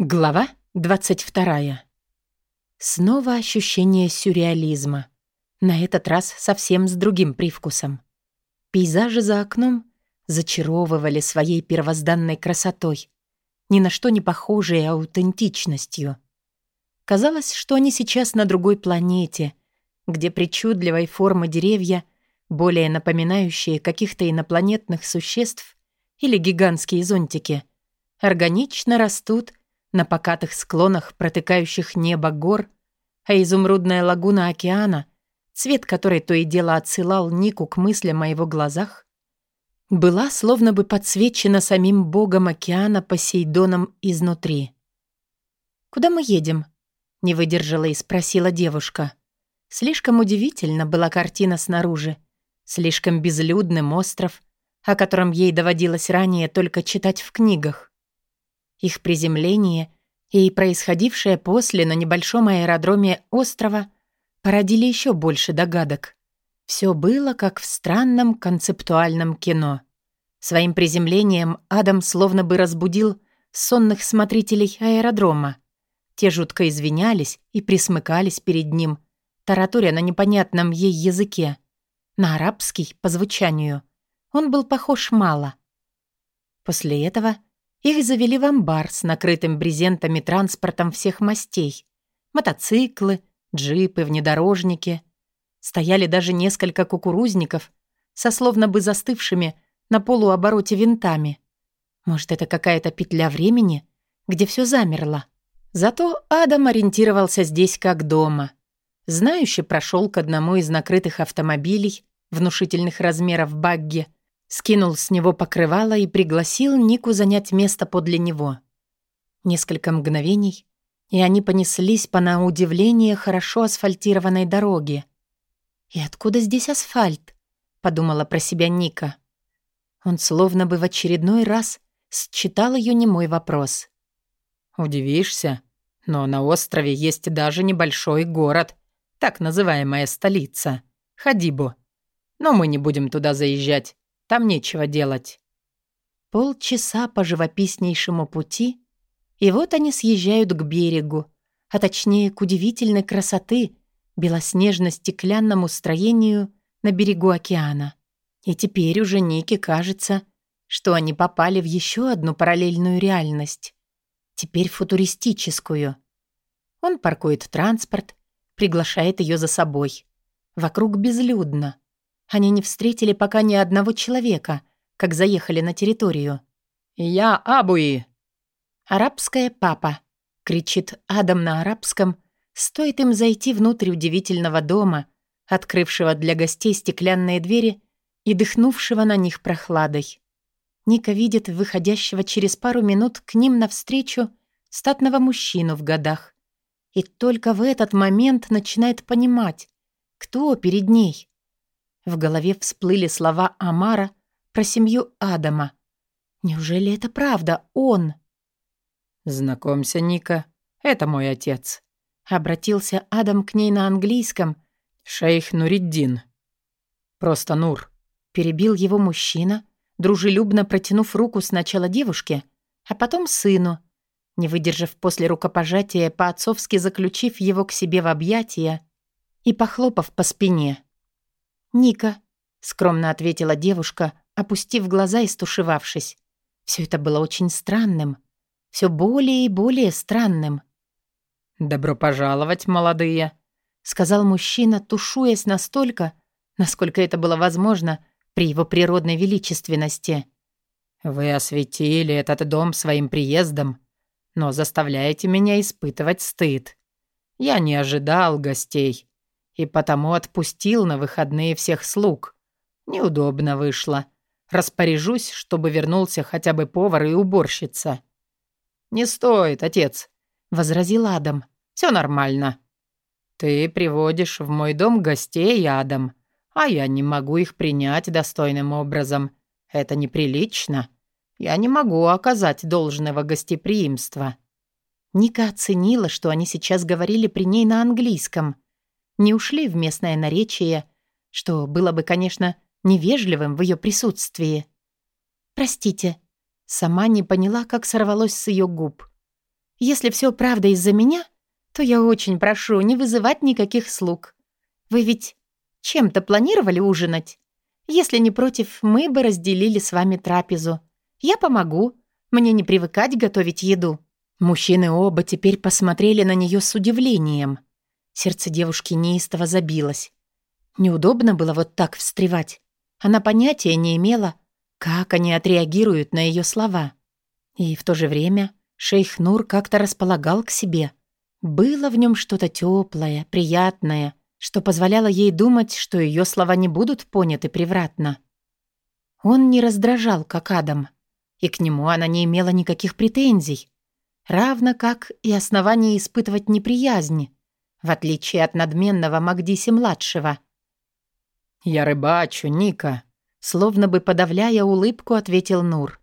Глава 22. Снова ощущение сюрреализма. На этот раз совсем с другим привкусом. Пейзажи за окном зачаровывали своей первозданной красотой, ни на что не похожей аутентичностью. Казалось, что они сейчас на другой планете, где причудливой формы деревья, более напоминающие каких-то инопланетных существ или гигантские зонтики, органично растут — на покатых склонах, протыкающих небо гор, а изумрудная лагуна океана, цвет которой то и дело отсылал Нику к мыслям о его глазах, была словно бы подсвечена самим богом океана Посейдоном изнутри. «Куда мы едем?» — не выдержала и спросила девушка. Слишком удивительно была картина снаружи, слишком безлюдным остров, о котором ей доводилось ранее только читать в книгах. Их приземление и происходившее после на небольшом аэродроме острова породили еще больше догадок. Все было как в странном концептуальном кино. Своим приземлением Адам словно бы разбудил сонных смотрителей аэродрома. Те жутко извинялись и присмыкались перед ним, тараторя на непонятном ей языке. На арабский, по звучанию. Он был похож мало. После этого их завели в амбар с накрытым брезентами транспортом всех мастей. Мотоциклы, джипы, внедорожники. Стояли даже несколько кукурузников со словно бы застывшими на полуобороте винтами. Может, это какая-то петля времени, где все замерло. Зато Адам ориентировался здесь как дома. Знающий прошел к одному из накрытых автомобилей внушительных размеров багги, Скинул с него покрывало и пригласил Нику занять место подле него. Несколько мгновений, и они понеслись по на удивление хорошо асфальтированной дороге. «И откуда здесь асфальт?» — подумала про себя Ника. Он словно бы в очередной раз считал ее немой вопрос. «Удивишься, но на острове есть даже небольшой город, так называемая столица, Хадибу. Но мы не будем туда заезжать. Там нечего делать. Полчаса по живописнейшему пути, и вот они съезжают к берегу, а точнее к удивительной красоты белоснежно-стеклянному строению на берегу океана. И теперь уже Нике кажется, что они попали в еще одну параллельную реальность. Теперь футуристическую. Он паркует транспорт, приглашает ее за собой. Вокруг безлюдно. Они не встретили пока ни одного человека, как заехали на территорию. «Я Абуи!» «Арабская папа!» — кричит Адам на арабском. Стоит им зайти внутрь удивительного дома, открывшего для гостей стеклянные двери и дыхнувшего на них прохладой. Ника видит выходящего через пару минут к ним навстречу статного мужчину в годах. И только в этот момент начинает понимать, кто перед ней. В голове всплыли слова Амара про семью Адама. Неужели это правда? Он? «Знакомься, Ника, это мой отец», — обратился Адам к ней на английском. «Шейх Нуриддин». «Просто Нур», — перебил его мужчина, дружелюбно протянув руку сначала девушке, а потом сыну, не выдержав после рукопожатия, по-отцовски заключив его к себе в объятия и похлопав по спине. «Ника», — скромно ответила девушка, опустив глаза и стушевавшись. Все это было очень странным. Все более и более странным. «Добро пожаловать, молодые», — сказал мужчина, тушуясь настолько, насколько это было возможно при его природной величественности. «Вы осветили этот дом своим приездом, но заставляете меня испытывать стыд. Я не ожидал гостей и потому отпустил на выходные всех слуг. Неудобно вышло. Распоряжусь, чтобы вернулся хотя бы повар и уборщица». «Не стоит, отец», — возразил Адам. «Все нормально». «Ты приводишь в мой дом гостей, Адам, а я не могу их принять достойным образом. Это неприлично. Я не могу оказать должного гостеприимства». Ника оценила, что они сейчас говорили при ней на английском не ушли в местное наречие, что было бы, конечно, невежливым в ее присутствии. «Простите», сама не поняла, как сорвалось с ее губ. Если все правда из-за меня, то я очень прошу не вызывать никаких слуг. Вы ведь чем-то планировали ужинать? Если не против, мы бы разделили с вами трапезу. Я помогу. Мне не привыкать готовить еду». Мужчины оба теперь посмотрели на нее с удивлением. Сердце девушки неистово забилось. Неудобно было вот так встревать. Она понятия не имела, как они отреагируют на ее слова. И в то же время шейх Нур как-то располагал к себе. Было в нем что-то теплое, приятное, что позволяло ей думать, что ее слова не будут поняты превратно. Он не раздражал, как Адам, и к нему она не имела никаких претензий, равно как и оснований испытывать неприязнь, в отличие от надменного Магдиси-младшего. «Я рыбачу, Ника», словно бы подавляя улыбку, ответил Нур.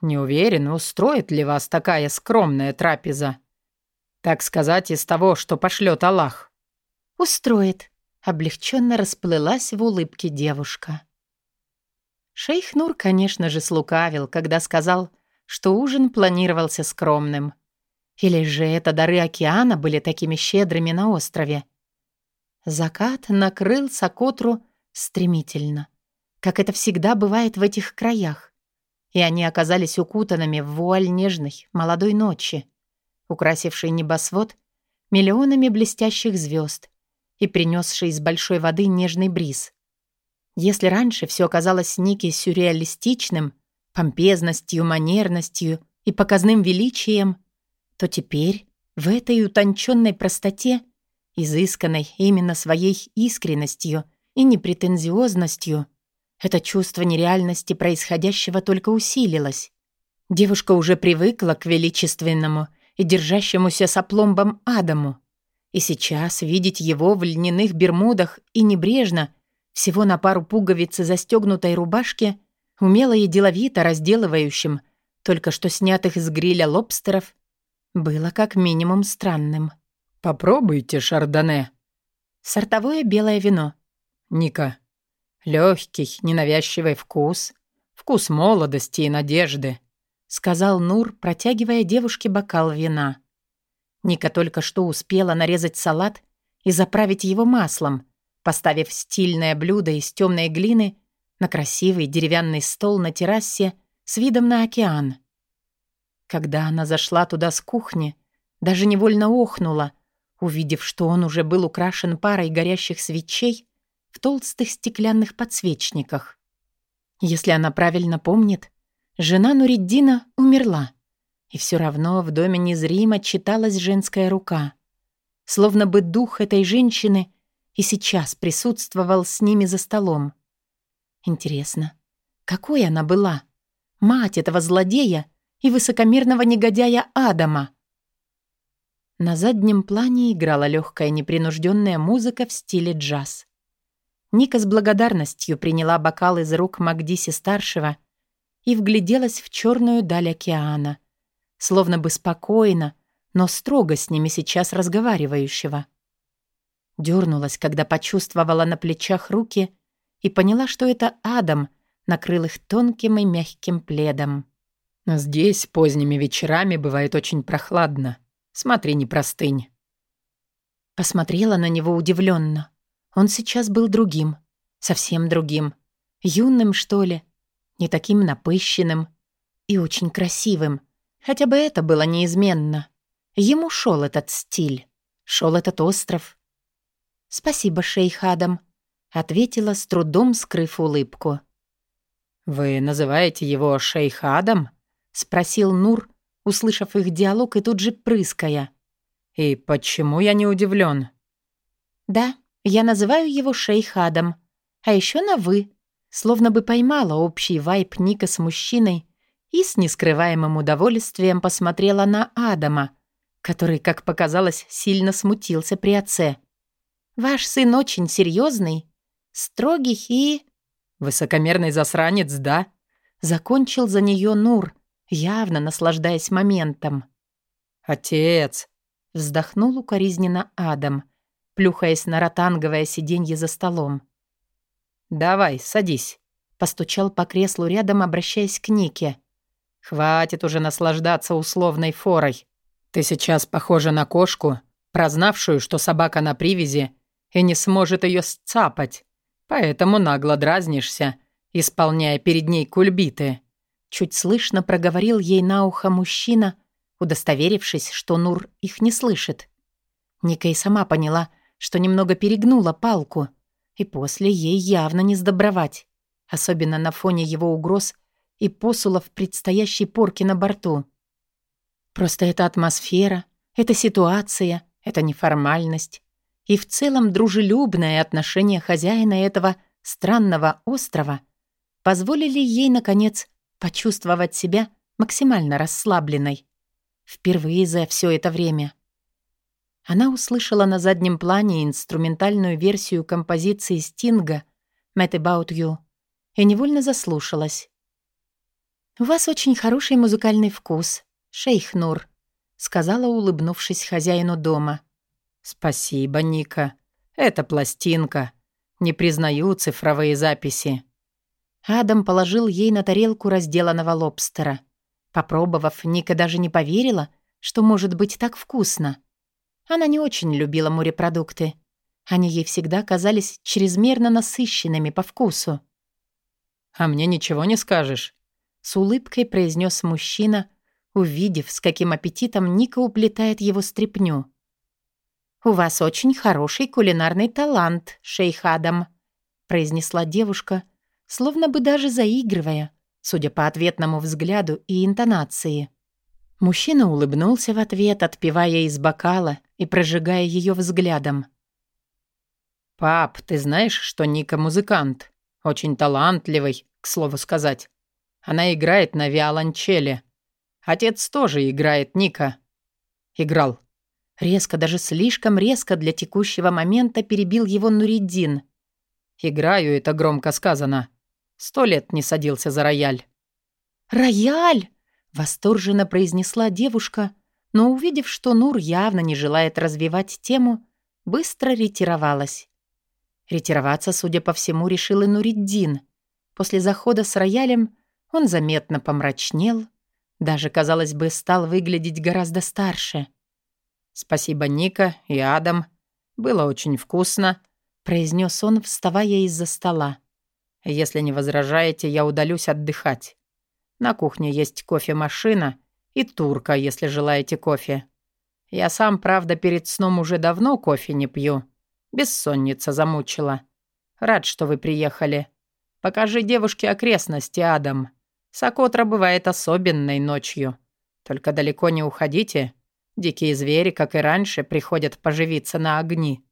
«Не уверен, устроит ли вас такая скромная трапеза. Так сказать, из того, что пошлет Аллах». «Устроит», — облегченно расплылась в улыбке девушка. Шейх Нур, конечно же, слукавил, когда сказал, что ужин планировался скромным. Или же это дары океана были такими щедрыми на острове? Закат накрыл Сокотру стремительно, как это всегда бывает в этих краях. И они оказались укутанными в вуаль нежной, молодой ночи, украсившей небосвод миллионами блестящих звезд и принесшей из большой воды нежный бриз. Если раньше все казалось Нике сюрреалистичным, помпезностью, манерностью и показным величием, то теперь в этой утонченной простоте, изысканной именно своей искренностью и непретензиозностью, это чувство нереальности происходящего только усилилось. Девушка уже привыкла к величественному и держащемуся с опломбом Адаму. И сейчас видеть его в льняных бермудах и небрежно, всего на пару пуговиц застегнутой рубашке, умело и деловито разделывающим только что снятых с гриля лобстеров, было как минимум странным. «Попробуйте, шардоне». Сортовое белое вино. «Ника, легкий, ненавязчивый вкус, вкус молодости и надежды», сказал Нур, протягивая девушке бокал вина. Ника только что успела нарезать салат и заправить его маслом, поставив стильное блюдо из темной глины на красивый деревянный стол на террасе с видом на океан. Когда она зашла туда с кухни, даже невольно охнула, увидев, что он уже был украшен парой горящих свечей в толстых стеклянных подсвечниках. Если она правильно помнит, жена Нуриддина умерла, и все равно в доме незримо читалась женская рука. Словно бы дух этой женщины и сейчас присутствовал с ними за столом. Интересно, какой она была? Мать этого злодея и высокомерного негодяя Адама. На заднем плане играла легкая непринужденная музыка в стиле джаз. Ника с благодарностью приняла бокал из рук Магдиси-старшего и вгляделась в черную даль океана, словно бы спокойно, но строго с ними сейчас разговаривающего. Дёрнулась, когда почувствовала на плечах руки и поняла, что это Адам накрыл их тонким и мягким пледом. Здесь поздними вечерами бывает очень прохладно. Смотри, не простынь. Посмотрела на него удивленно. Он сейчас был другим. Совсем другим. Юным, что ли. Не таким напыщенным. И очень красивым. Хотя бы это было неизменно. Ему шел этот стиль. шел этот остров. «Спасибо, шейх Адам», — ответила, с трудом скрыв улыбку. «Вы называете его шейх Адам?» — спросил Нур, услышав их диалог и тут же прыская. «И почему я не удивлен? «Да, я называю его шейхадом. А еще на «вы», словно бы поймала общий вайп Ника с мужчиной и с нескрываемым удовольствием посмотрела на Адама, который, как показалось, сильно смутился при отце. «Ваш сын очень серьезный, строгий и...» «Высокомерный засранец, да?» Закончил за нее Нур, явно наслаждаясь моментом. «Отец!» — вздохнул укоризненно Адам, плюхаясь на ротанговое сиденье за столом. «Давай, садись», — постучал по креслу рядом, обращаясь к Нике. «Хватит уже наслаждаться условной форой. «Ты сейчас похожа на кошку, прознавшую, что собака на привязи, и не сможет ее сцапать, поэтому нагло дразнишься, исполняя перед ней кульбиты». Чуть слышно проговорил ей на ухо мужчина, удостоверившись, что Нур их не слышит. Ника и сама поняла, что немного перегнула палку, и после ей явно не сдобровать, особенно на фоне его угроз и посулов предстоящей порки на борту. Просто это атмосфера, это ситуация, это неформальность и в целом дружелюбное отношение хозяина этого странного острова позволили ей, наконец, почувствовать себя максимально расслабленной. Впервые за все это время. Она услышала на заднем плане инструментальную версию композиции Стинга «Mad About You» и невольно заслушалась. «У вас очень хороший музыкальный вкус, шейх Нур», сказала, улыбнувшись хозяину дома. «Спасибо, Ника. Это пластинка. Не признаю цифровые записи». Адам положил ей на тарелку разделанного лобстера. Попробовав, Ника даже не поверила, что может быть так вкусно. Она не очень любила морепродукты. Они ей всегда казались чрезмерно насыщенными по вкусу. «А мне ничего не скажешь?» С улыбкой произнес мужчина, увидев, с каким аппетитом Ника уплетает его стряпню. «У вас очень хороший кулинарный талант, шейх Адам», произнесла девушка, — словно бы даже заигрывая, судя по ответному взгляду и интонации. Мужчина улыбнулся в ответ, отпивая из бокала и прожигая ее взглядом. «Пап, ты знаешь, что Ника музыкант? Очень талантливый, к слову сказать. Она играет на виолончели. Отец тоже играет Ника. Играл». Резко, даже слишком резко для текущего момента перебил его Нуриддин. «Играю, это громко сказано. Сто лет не садился за рояль». «Рояль!» — восторженно произнесла девушка, но, увидев, что Нур явно не желает развивать тему, быстро ретировалась. Ретироваться, судя по всему, решил и Нуриддин. После захода с роялем он заметно помрачнел, даже, казалось бы, стал выглядеть гораздо старше. «Спасибо, Ника и Адам. Было очень вкусно», — произнес он, вставая из-за стола. Если не возражаете, я удалюсь отдыхать. На кухне есть кофемашина и турка, если желаете кофе. Я сам, правда, перед сном уже давно кофе не пью. Бессонница замучила. Рад, что вы приехали. Покажи девушке окрестности, Адам. Сокотра бывает особенной ночью. Только далеко не уходите. Дикие звери, как и раньше, приходят поживиться на огни.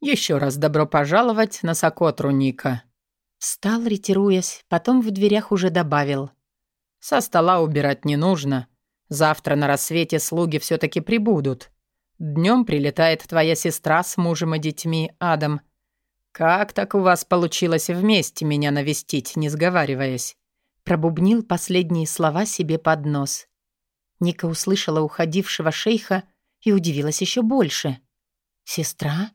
Еще раз добро пожаловать на Сокотру, Ника. Встал, ретируясь, потом в дверях уже добавил. «Со стола убирать не нужно. Завтра на рассвете слуги все таки прибудут. Днем прилетает твоя сестра с мужем и детьми, Адам. Как так у вас получилось вместе меня навестить, не сговариваясь?» Пробубнил последние слова себе под нос. Ника услышала уходившего шейха и удивилась еще больше. «Сестра?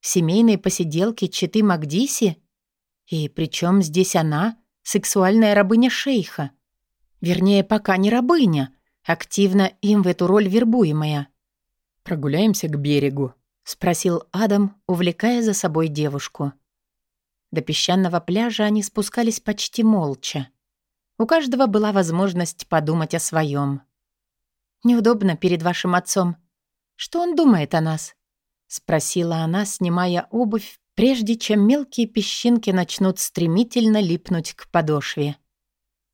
Семейные посиделки Читы Магдиси?» И причем здесь она, сексуальная рабыня шейха? Вернее, пока не рабыня, активно им в эту роль вербуемая. «Прогуляемся к берегу», — спросил Адам, увлекая за собой девушку. До песчаного пляжа они спускались почти молча. У каждого была возможность подумать о своем. «Неудобно перед вашим отцом. Что он думает о нас?» — спросила она, снимая обувь прежде чем мелкие песчинки начнут стремительно липнуть к подошве.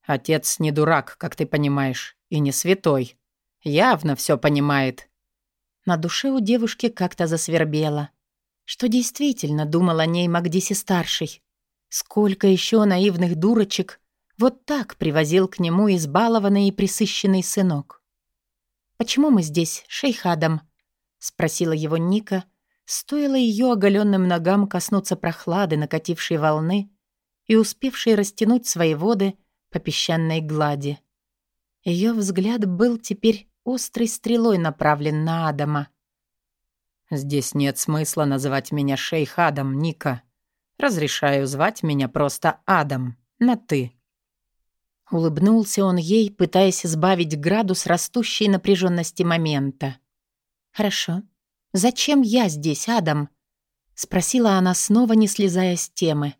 «Отец не дурак, как ты понимаешь, и не святой. Явно все понимает». На душе у девушки как-то засвербело. Что действительно думал о ней Магдиси-старший? Сколько еще наивных дурочек вот так привозил к нему избалованный и присыщенный сынок? «Почему мы здесь, шейх Адам?» — спросила его Ника, Стоило ее оголенным ногам коснуться прохлады накатившей волны и успевшей растянуть свои воды по песчаной глади. Ее взгляд был теперь острой стрелой направлен на Адама. «Здесь нет смысла называть меня шейх Адам, Ника. Разрешаю звать меня просто Адам, на «ты». Улыбнулся он ей, пытаясь сбавить градус растущей напряженности момента. «Хорошо. Зачем я здесь, Адам?» — спросила она снова, не слезая с темы.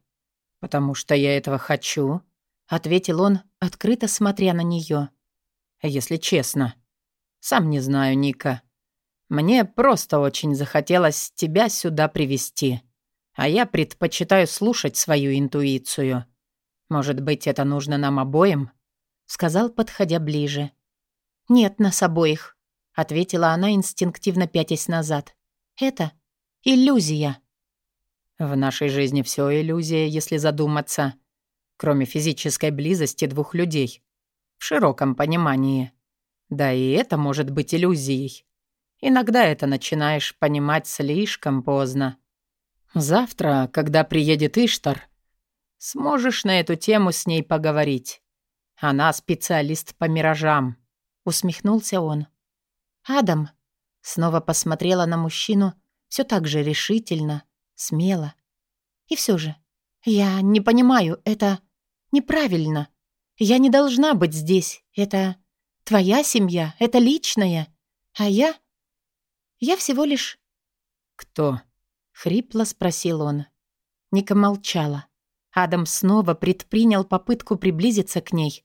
«Потому что я этого хочу», — ответил он, открыто смотря на нее. «Если честно. Сам не знаю, Ника. Мне просто очень захотелось тебя сюда привести, а я предпочитаю слушать свою интуицию. Может быть, это нужно нам обоим?» — сказал, подходя ближе. «Нет, нас обоих», — ответила она, инстинктивно пятясь назад. «Это иллюзия». В нашей жизни все иллюзия, если задуматься. Кроме физической близости двух людей. В широком понимании. Да и это может быть иллюзией. Иногда это начинаешь понимать слишком поздно. Завтра, когда приедет Иштар, сможешь на эту тему с ней поговорить. Она специалист по миражам. Усмехнулся он. «Адам!» Снова посмотрела на мужчину, все так же решительно, смело. «И все же, я не понимаю, это неправильно. Я не должна быть здесь. Это твоя семья, это личное. А я... Я всего лишь...» «Кто?» — хрипло спросил он. Ника молчала. Адам снова предпринял попытку приблизиться к ней.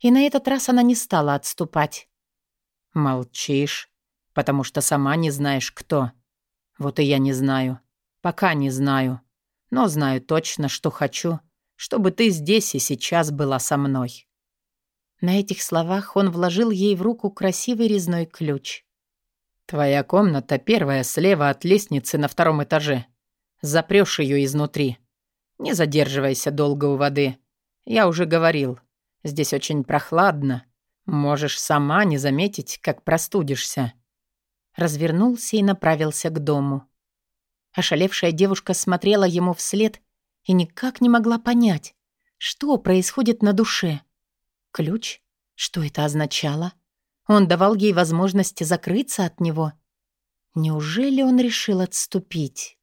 И на этот раз она не стала отступать. «Молчишь, потому что сама не знаешь, кто. Вот и я не знаю. Пока не знаю. Но знаю точно, что хочу, чтобы ты здесь и сейчас была со мной». На этих словах он вложил ей в руку красивый резной ключ. «Твоя комната первая слева от лестницы на втором этаже. Запрёшь её изнутри. Не задерживайся долго у воды. Я уже говорил, здесь очень прохладно. Можешь сама не заметить, как простудишься». Развернулся и направился к дому. Ошалевшая девушка смотрела ему вслед и никак не могла понять, что происходит на душе. Ключ? Что это означало? Он давал ей возможность закрыться от него. Неужели он решил отступить?